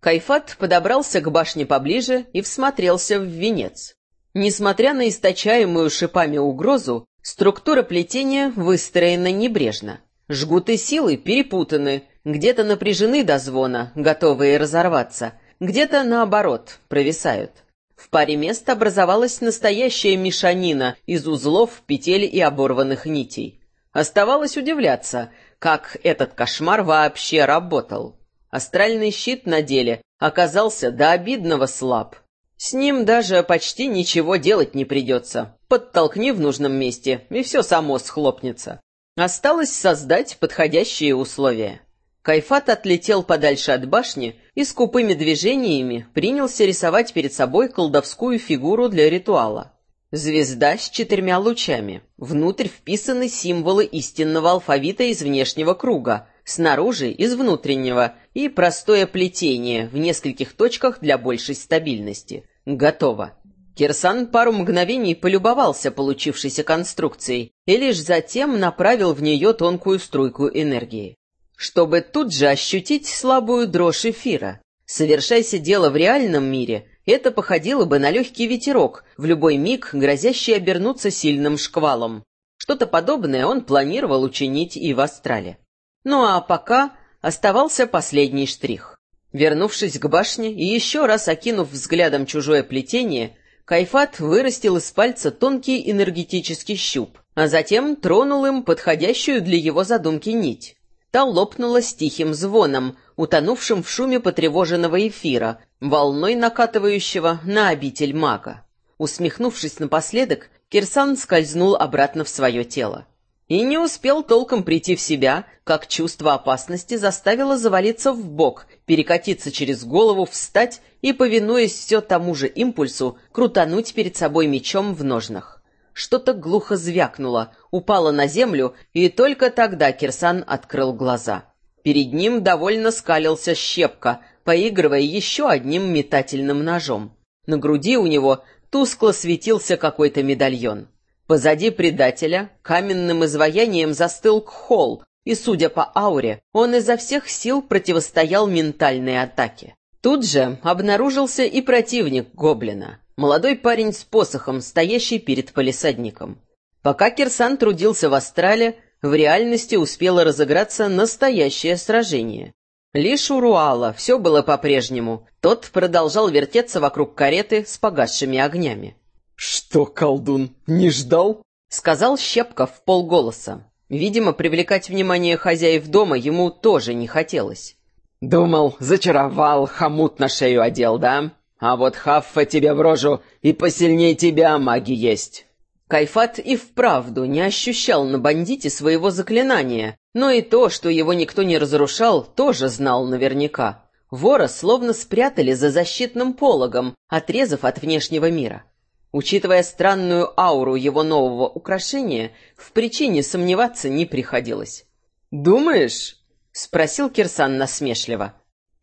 Кайфат подобрался к башне поближе и всмотрелся в венец. Несмотря на источаемую шипами угрозу, структура плетения выстроена небрежно. Жгуты силы перепутаны, где-то напряжены до звона, готовые разорваться, где-то, наоборот, провисают. В паре мест образовалась настоящая мешанина из узлов, петель и оборванных нитей. Оставалось удивляться, как этот кошмар вообще работал. Астральный щит на деле оказался до обидного слаб. С ним даже почти ничего делать не придется. Подтолкни в нужном месте, и все само схлопнется. Осталось создать подходящие условия. Кайфат отлетел подальше от башни и с купыми движениями принялся рисовать перед собой колдовскую фигуру для ритуала. Звезда с четырьмя лучами. Внутрь вписаны символы истинного алфавита из внешнего круга, снаружи из внутреннего, и простое плетение в нескольких точках для большей стабильности. Готово. Кирсан пару мгновений полюбовался получившейся конструкцией и лишь затем направил в нее тонкую струйку энергии. Чтобы тут же ощутить слабую дрожь эфира. Совершайся дело в реальном мире, это походило бы на легкий ветерок, в любой миг грозящий обернуться сильным шквалом. Что-то подобное он планировал учинить и в Астрале. Ну а пока оставался последний штрих. Вернувшись к башне и еще раз окинув взглядом чужое плетение, Кайфат вырастил из пальца тонкий энергетический щуп, а затем тронул им подходящую для его задумки нить. Та лопнула с тихим звоном, утонувшим в шуме потревоженного эфира, волной накатывающего на обитель мага. Усмехнувшись напоследок, Кирсан скользнул обратно в свое тело. И не успел толком прийти в себя, как чувство опасности заставило завалиться в бок, перекатиться через голову, встать и, повинуясь все тому же импульсу, крутануть перед собой мечом в ножнах. Что-то глухо звякнуло, упало на землю, и только тогда Кирсан открыл глаза. Перед ним довольно скалился щепка, поигрывая еще одним метательным ножом. На груди у него тускло светился какой-то медальон. Позади предателя каменным изваянием застыл Кхол, и, судя по ауре, он изо всех сил противостоял ментальной атаке. Тут же обнаружился и противник гоблина, молодой парень с посохом, стоящий перед полисадником. Пока Кирсан трудился в астрале, в реальности успело разыграться настоящее сражение. Лишь у Руала все было по-прежнему. Тот продолжал вертеться вокруг кареты с погасшими огнями. «Что, колдун, не ждал?» — сказал Щепка в полголоса. Видимо, привлекать внимание хозяев дома ему тоже не хотелось. «Думал, зачаровал, хомут на шею одел, да? А вот Хаффа тебе в рожу, и посильнее тебя маги есть. Кайфат и вправду не ощущал на бандите своего заклинания, но и то, что его никто не разрушал, тоже знал наверняка. Вора словно спрятали за защитным пологом, отрезав от внешнего мира. Учитывая странную ауру его нового украшения, в причине сомневаться не приходилось. «Думаешь?» — спросил Кирсан насмешливо.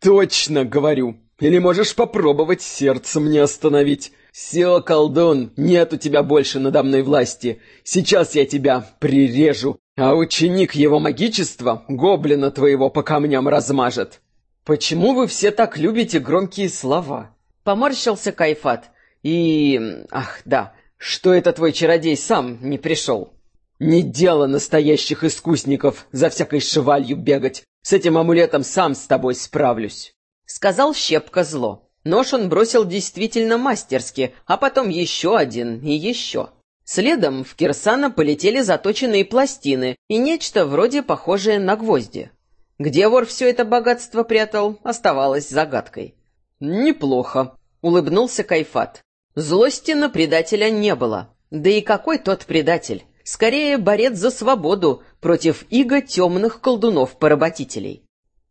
«Точно говорю. Или можешь попробовать сердце мне остановить. «Все, колдун, нет у тебя больше надо мной власти. Сейчас я тебя прирежу, а ученик его магичества гоблина твоего по камням размажет». «Почему вы все так любите громкие слова?» Поморщился Кайфат. «И... ах, да, что это твой чародей сам не пришел?» «Не дело настоящих искусников за всякой шевалью бегать. С этим амулетом сам с тобой справлюсь», — сказал Щепка зло. Нож он бросил действительно мастерски, а потом еще один и еще. Следом в Кирсана полетели заточенные пластины и нечто вроде похожее на гвозди. Где вор все это богатство прятал, оставалось загадкой. «Неплохо», — улыбнулся Кайфат. Злости на предателя не было. Да и какой тот предатель? Скорее, борец за свободу против иго темных колдунов-поработителей.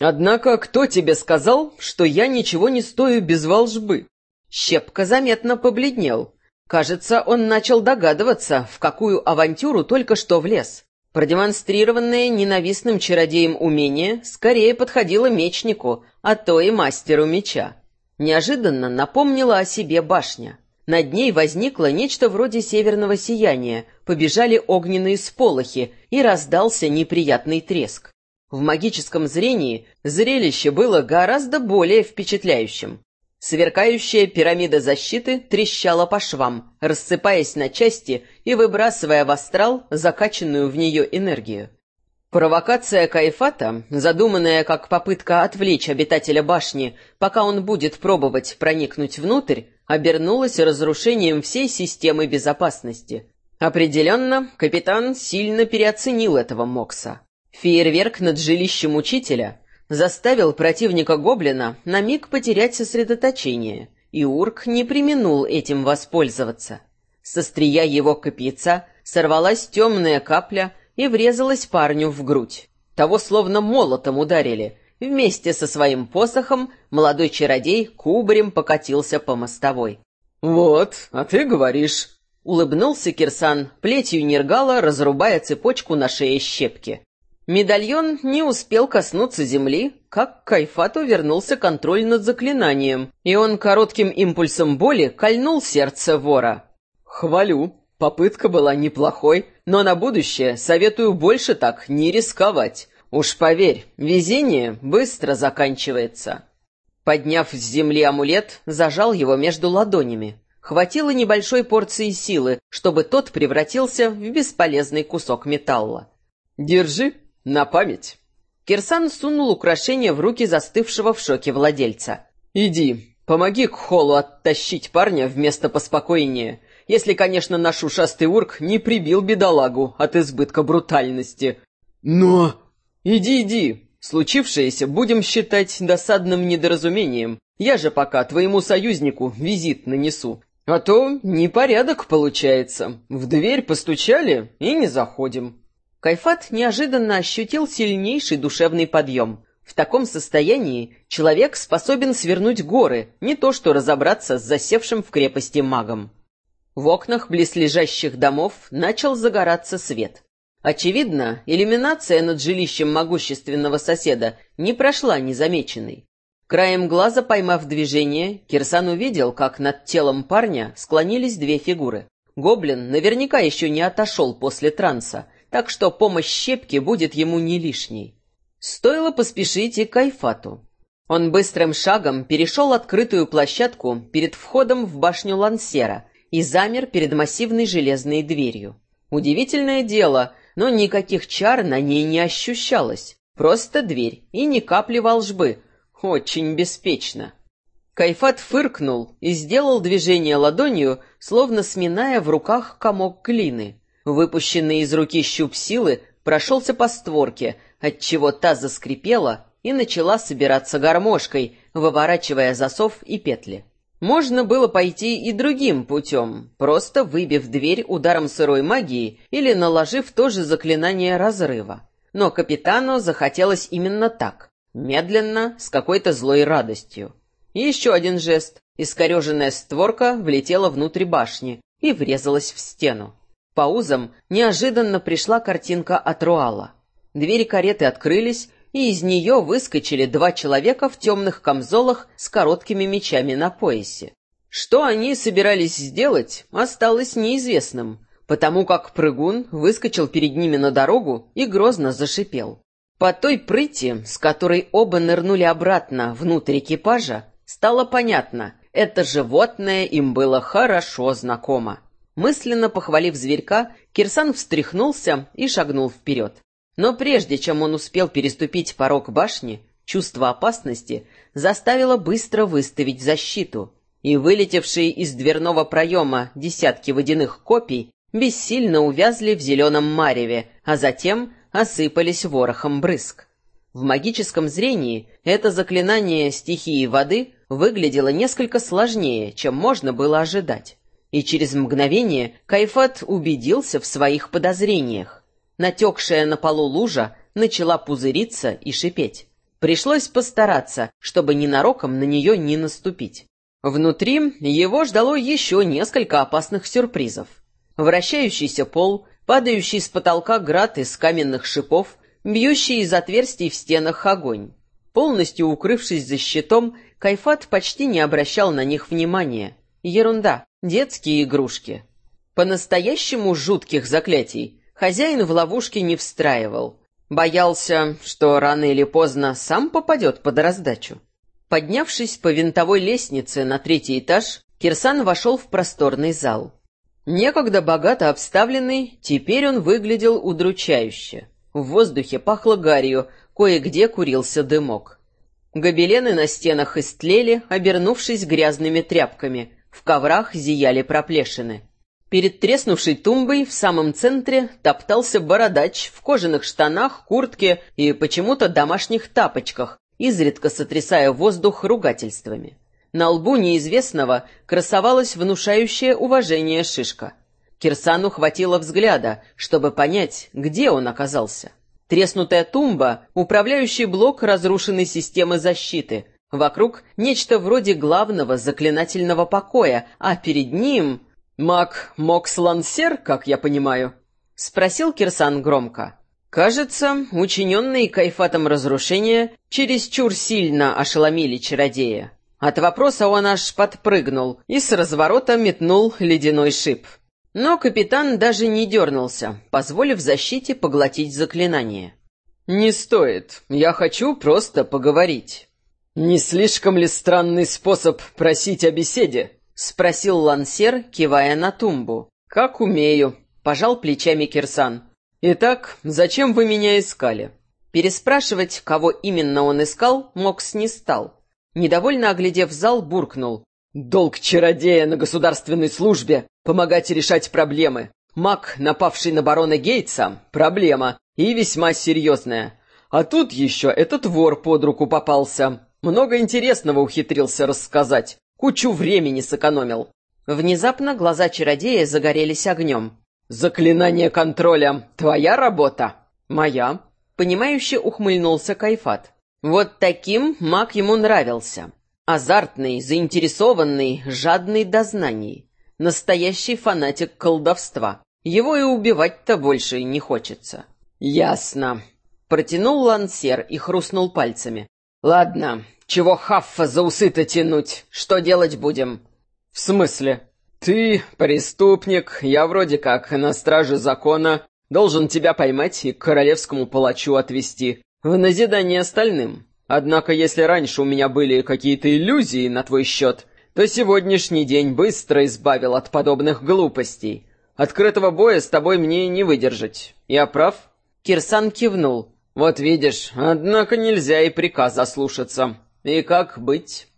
Однако кто тебе сказал, что я ничего не стою без волжбы? Щепка заметно побледнел. Кажется, он начал догадываться, в какую авантюру только что влез. Продемонстрированное ненавистным чародеем умение скорее подходило мечнику, а то и мастеру меча. Неожиданно напомнила о себе башня. Над ней возникло нечто вроде северного сияния, побежали огненные сполохи, и раздался неприятный треск. В магическом зрении зрелище было гораздо более впечатляющим. Сверкающая пирамида защиты трещала по швам, рассыпаясь на части и выбрасывая в астрал закачанную в нее энергию. Провокация Кайфата, задуманная как попытка отвлечь обитателя башни, пока он будет пробовать проникнуть внутрь, обернулась разрушением всей системы безопасности. Определенно, капитан сильно переоценил этого Мокса. Фейерверк над жилищем учителя заставил противника гоблина на миг потерять сосредоточение, и Урк не применул этим воспользоваться. Со стрия его копьяца сорвалась темная капля и врезалась парню в грудь. Того словно молотом ударили. Вместе со своим посохом молодой чародей кубарем покатился по мостовой. «Вот, а ты говоришь...» Улыбнулся Кирсан, плетью Нергала разрубая цепочку на шее щепки. Медальон не успел коснуться земли, как к Кайфату вернулся контроль над заклинанием, и он коротким импульсом боли кольнул сердце вора. «Хвалю, попытка была неплохой, но на будущее советую больше так не рисковать. Уж поверь, везение быстро заканчивается». Подняв с земли амулет, зажал его между ладонями. Хватило небольшой порции силы, чтобы тот превратился в бесполезный кусок металла. «Держи, на память. Кирсан сунул украшение в руки застывшего в шоке владельца. Иди, помоги к холу оттащить парня вместо поспокойнее. Если, конечно, наш ушастый урк не прибил бедолагу от избытка брутальности. Но... Иди, иди. Случившееся будем считать досадным недоразумением. Я же пока твоему союзнику визит нанесу. А то непорядок получается. В дверь постучали и не заходим. Кайфат неожиданно ощутил сильнейший душевный подъем. В таком состоянии человек способен свернуть горы, не то что разобраться с засевшим в крепости магом. В окнах близлежащих домов начал загораться свет. Очевидно, иллюминация над жилищем могущественного соседа не прошла незамеченной. Краем глаза поймав движение, Кирсан увидел, как над телом парня склонились две фигуры. Гоблин наверняка еще не отошел после транса, так что помощь щепки будет ему не лишней. Стоило поспешить и к. Он быстрым шагом перешел открытую площадку перед входом в башню Лансера и замер перед массивной железной дверью. Удивительное дело, но никаких чар на ней не ощущалось. Просто дверь и ни капли волжбы. Очень беспечно. Кайфат фыркнул и сделал движение ладонью, словно сминая в руках комок глины. Выпущенный из руки щуп силы прошелся по створке, отчего та заскрипела и начала собираться гармошкой, выворачивая засов и петли. Можно было пойти и другим путем, просто выбив дверь ударом сырой магии или наложив то же заклинание разрыва. Но капитану захотелось именно так, медленно, с какой-то злой радостью. Еще один жест. Искореженная створка влетела внутрь башни и врезалась в стену. По узам неожиданно пришла картинка от Руала. Двери кареты открылись, и из нее выскочили два человека в темных камзолах с короткими мечами на поясе. Что они собирались сделать, осталось неизвестным, потому как прыгун выскочил перед ними на дорогу и грозно зашипел. По той прыти, с которой оба нырнули обратно внутрь экипажа, стало понятно, это животное им было хорошо знакомо. Мысленно похвалив зверька, Кирсан встряхнулся и шагнул вперед. Но прежде чем он успел переступить порог башни, чувство опасности заставило быстро выставить защиту, и вылетевшие из дверного проема десятки водяных копий бессильно увязли в зеленом мареве, а затем осыпались ворохом брызг. В магическом зрении это заклинание стихии воды выглядело несколько сложнее, чем можно было ожидать. И через мгновение Кайфат убедился в своих подозрениях. Натекшая на полу лужа начала пузыриться и шипеть. Пришлось постараться, чтобы ненароком на нее не наступить. Внутри его ждало еще несколько опасных сюрпризов. Вращающийся пол, падающий с потолка град из каменных шипов, бьющий из отверстий в стенах огонь. Полностью укрывшись за щитом, Кайфат почти не обращал на них внимания. Ерунда. Детские игрушки. По-настоящему жутких заклятий хозяин в ловушке не встраивал. Боялся, что рано или поздно сам попадет под раздачу. Поднявшись по винтовой лестнице на третий этаж, Кирсан вошел в просторный зал. Некогда богато обставленный, теперь он выглядел удручающе. В воздухе пахло гарью, кое-где курился дымок. Гобелены на стенах истлели, обернувшись грязными тряпками. В коврах зияли проплешины. Перед треснувшей тумбой в самом центре топтался бородач в кожаных штанах, куртке и почему-то домашних тапочках, изредка сотрясая воздух ругательствами. На лбу неизвестного красовалась внушающее уважение шишка. Кирсану хватило взгляда, чтобы понять, где он оказался. Треснутая тумба — управляющий блок разрушенной системы защиты. Вокруг нечто вроде главного заклинательного покоя, а перед ним «Маг Мокс Лансер, как я понимаю?» — спросил Кирсан громко. Кажется, учиненные кайфатом разрушения чересчур сильно ошеломили чародея. От вопроса он аж подпрыгнул и с разворота метнул ледяной шип. Но капитан даже не дернулся, позволив защите поглотить заклинание. «Не стоит. Я хочу просто поговорить». «Не слишком ли странный способ просить о беседе?» — спросил Лансер, кивая на тумбу. «Как умею», — пожал плечами Кирсан. «Итак, зачем вы меня искали?» Переспрашивать, кого именно он искал, Мокс не стал. Недовольно оглядев зал, буркнул. «Долг чародея на государственной службе — помогать решать проблемы. Маг, напавший на барона Гейтса — проблема, и весьма серьезная. А тут еще этот вор под руку попался. Много интересного ухитрился рассказать. Кучу времени сэкономил. Внезапно глаза чародея загорелись огнем. «Заклинание контроля — твоя работа?» «Моя», — понимающе ухмыльнулся Кайфат. Вот таким маг ему нравился. Азартный, заинтересованный, жадный до знаний. Настоящий фанатик колдовства. Его и убивать-то больше не хочется. «Ясно», — протянул лансер и хрустнул пальцами. «Ладно, чего Хаффа за усы-то тянуть? Что делать будем?» «В смысле?» «Ты преступник, я вроде как на страже закона, должен тебя поймать и к королевскому палачу отвезти, в назидание остальным. Однако, если раньше у меня были какие-то иллюзии на твой счет, то сегодняшний день быстро избавил от подобных глупостей. Открытого боя с тобой мне не выдержать. Я прав?» Кирсан кивнул. «Вот видишь, однако нельзя и приказа слушаться. И как быть?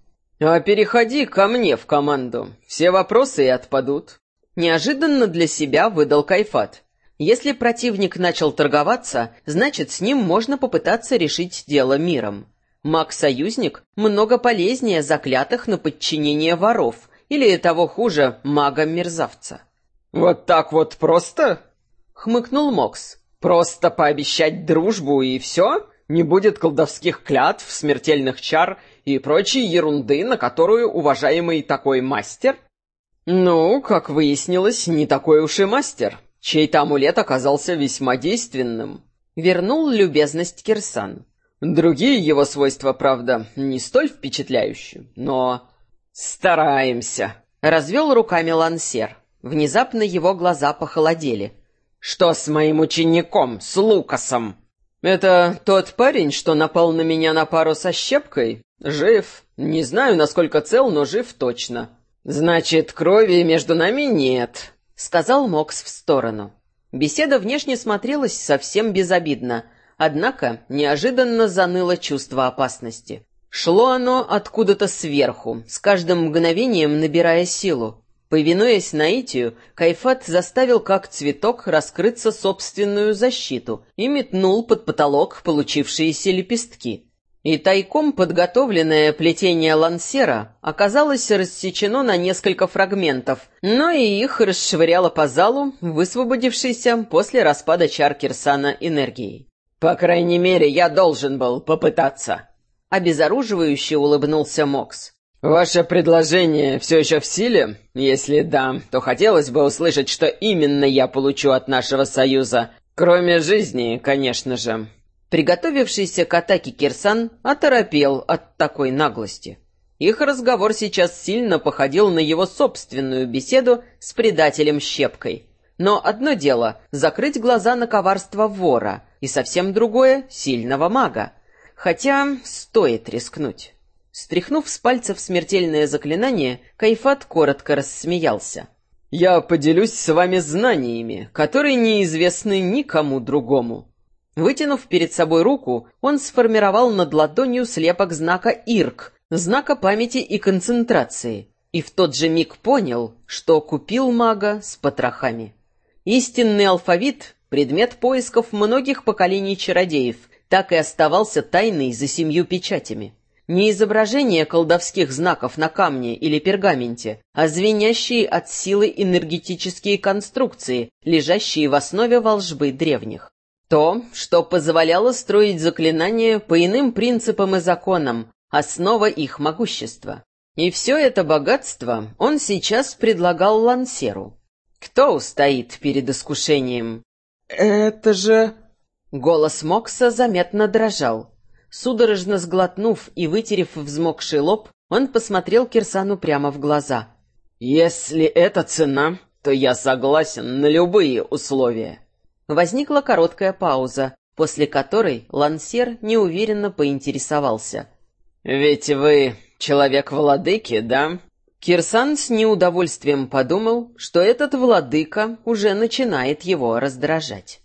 А переходи ко мне в команду. Все вопросы и отпадут. Неожиданно для себя выдал Кайфат. Если противник начал торговаться, значит, с ним можно попытаться решить дело миром. Маг-союзник много полезнее заклятых на подчинение воров, или того хуже, мага-мерзавца. «Вот так вот просто?» — хмыкнул Мокс. «Просто пообещать дружбу и все?» Не будет колдовских клятв, смертельных чар и прочей ерунды, на которую уважаемый такой мастер? Ну, как выяснилось, не такой уж и мастер. Чей-то амулет оказался весьма действенным. Вернул любезность Кирсан. Другие его свойства, правда, не столь впечатляющие, но... Стараемся. Развел руками Лансер. Внезапно его глаза похолодели. Что с моим учеником, с Лукасом? «Это тот парень, что напал на меня на пару со щепкой? Жив. Не знаю, насколько цел, но жив точно». «Значит, крови между нами нет», — сказал Мокс в сторону. Беседа внешне смотрелась совсем безобидно, однако неожиданно заныло чувство опасности. Шло оно откуда-то сверху, с каждым мгновением набирая силу. Повинуясь наитию, Кайфат заставил как цветок раскрыться собственную защиту и метнул под потолок получившиеся лепестки. И тайком подготовленное плетение лансера оказалось рассечено на несколько фрагментов, но и их расшвыряло по залу, высвободившейся после распада чар Кирсана энергией. «По крайней мере, я должен был попытаться», — обезоруживающе улыбнулся Мокс. «Ваше предложение все еще в силе? Если да, то хотелось бы услышать, что именно я получу от нашего союза. Кроме жизни, конечно же». Приготовившийся к атаке Кирсан оторопел от такой наглости. Их разговор сейчас сильно походил на его собственную беседу с предателем Щепкой. Но одно дело — закрыть глаза на коварство вора, и совсем другое — сильного мага. Хотя стоит рискнуть. Стряхнув с пальцев смертельное заклинание, Кайфат коротко рассмеялся. «Я поделюсь с вами знаниями, которые неизвестны никому другому». Вытянув перед собой руку, он сформировал над ладонью слепок знака «Ирк», знака памяти и концентрации, и в тот же миг понял, что купил мага с потрохами. Истинный алфавит — предмет поисков многих поколений чародеев, так и оставался тайной за семью печатями. Не изображение колдовских знаков на камне или пергаменте, а звенящие от силы энергетические конструкции, лежащие в основе волжбы древних. То, что позволяло строить заклинания по иным принципам и законам, основа их могущества. И все это богатство он сейчас предлагал Лансеру. Кто устоит перед искушением? «Это же...» Голос Мокса заметно дрожал. Судорожно сглотнув и вытерев взмокший лоб, он посмотрел Кирсану прямо в глаза. «Если это цена, то я согласен на любые условия». Возникла короткая пауза, после которой Лансер неуверенно поинтересовался. «Ведь вы человек владыки, да?» Кирсан с неудовольствием подумал, что этот владыка уже начинает его раздражать.